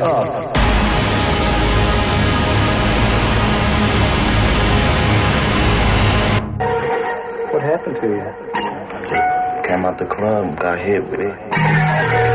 Up. What happened to you? Came out the club, got hit with it.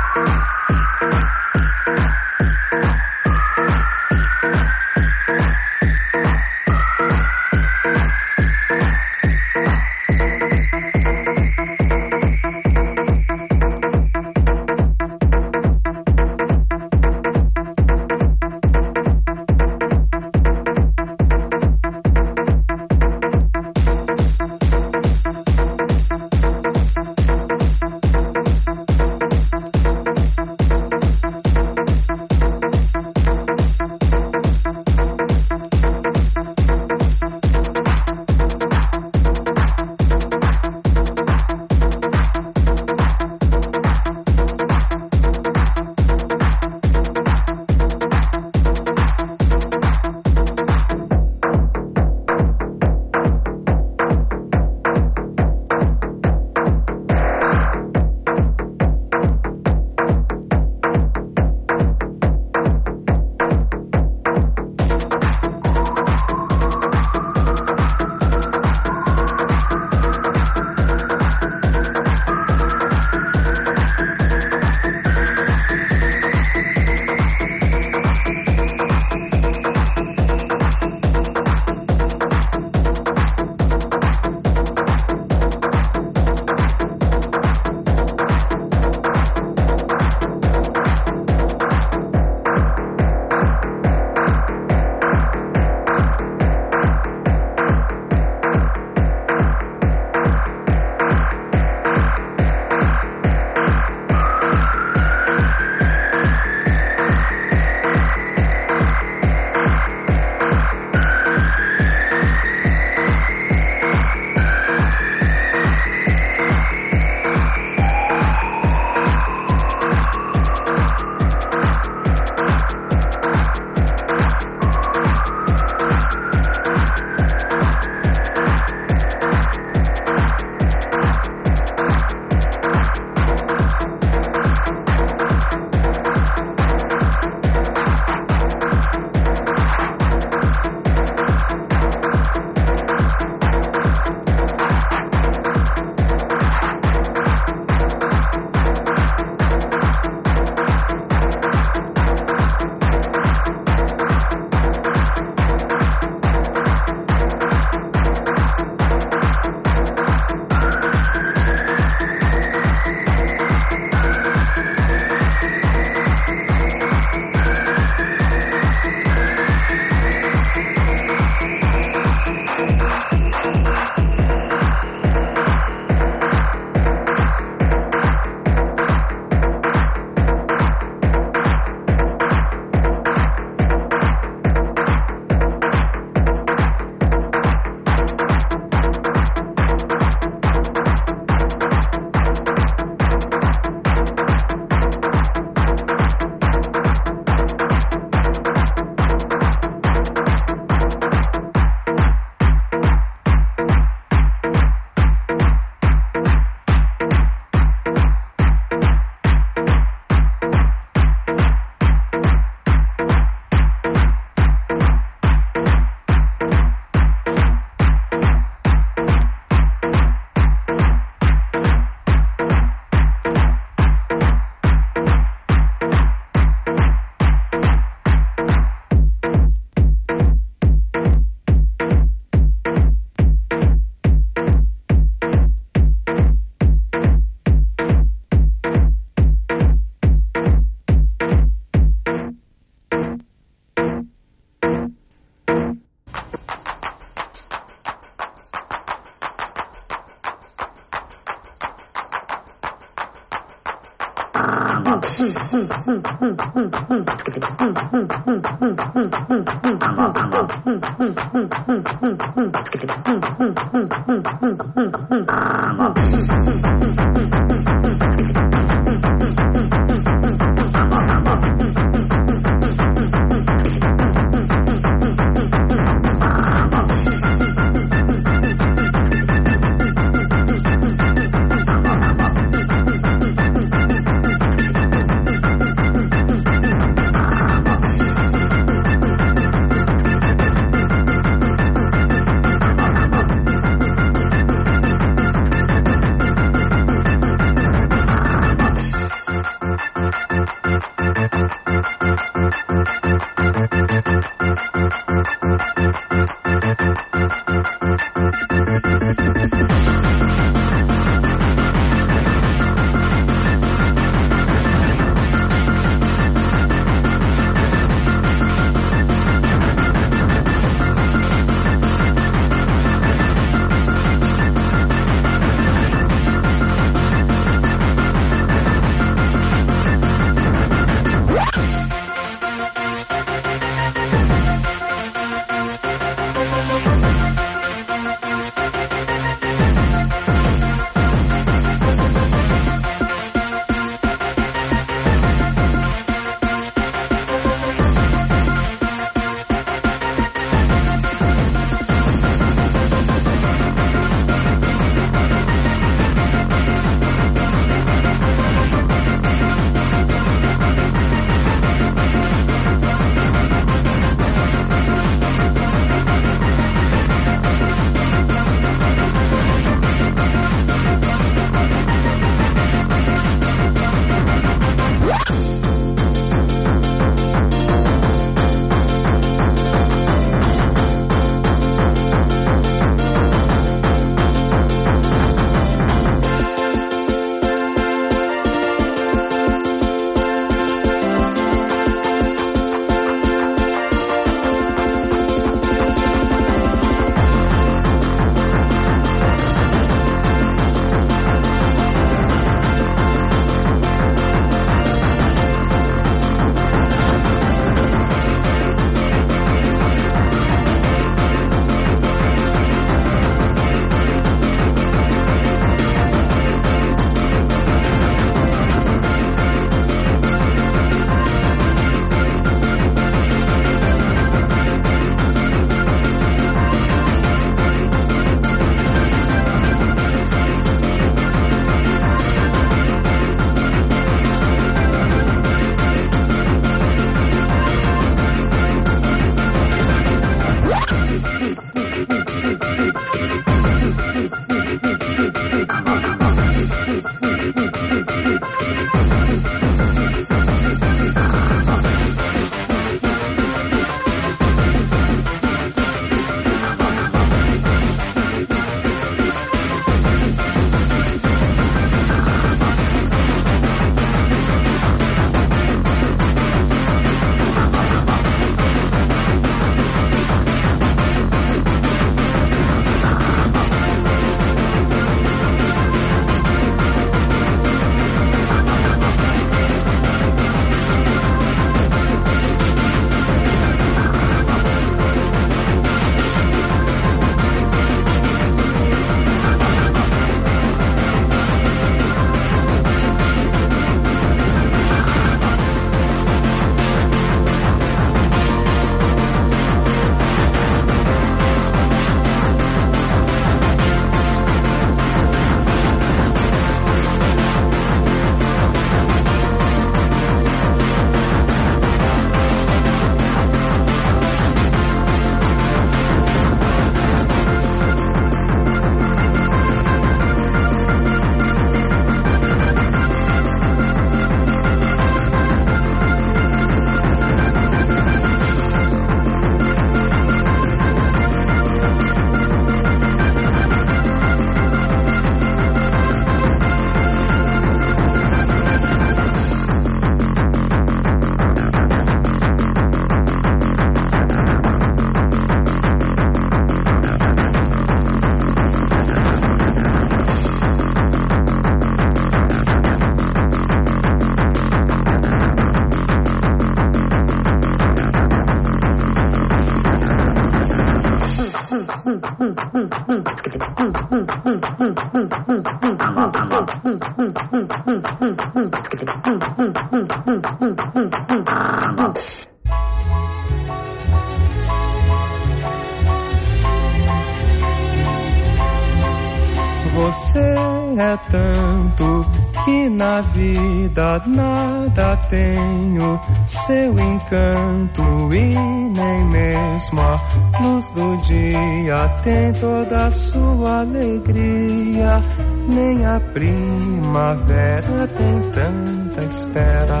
Você é tanto que na vida nada tenho. Seu encanto e nem mesmo a luz do dia tem toda a sua alegria, nem a primavera tem tanta espera.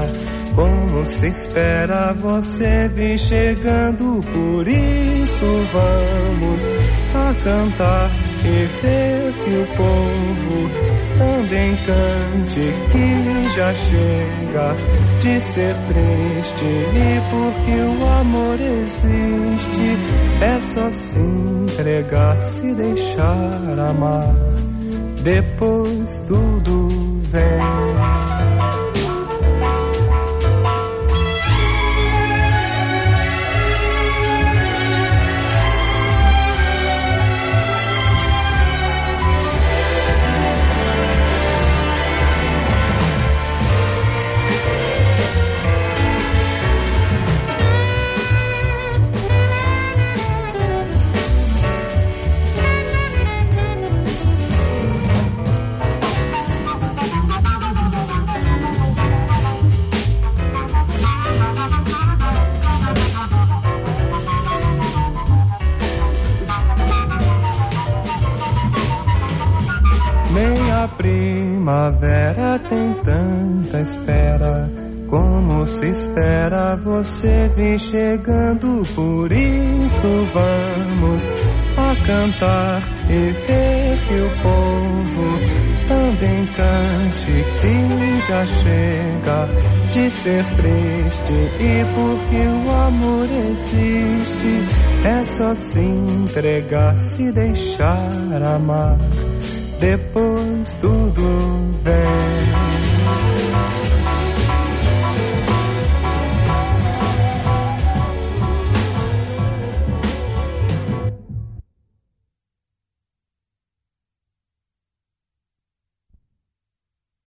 Como se espera você vir chegando, por isso vamos a cantar e ver que o povo também cante que já chega de ser triste e porque o amor existe é só se entregar, se deixar amar, depois tudo vem. Vir chegando, por isso vamos a cantar e ver que o povo também cante que já chega de ser triste e porque o amor existe é só se entregar, se deixar amar depois vem.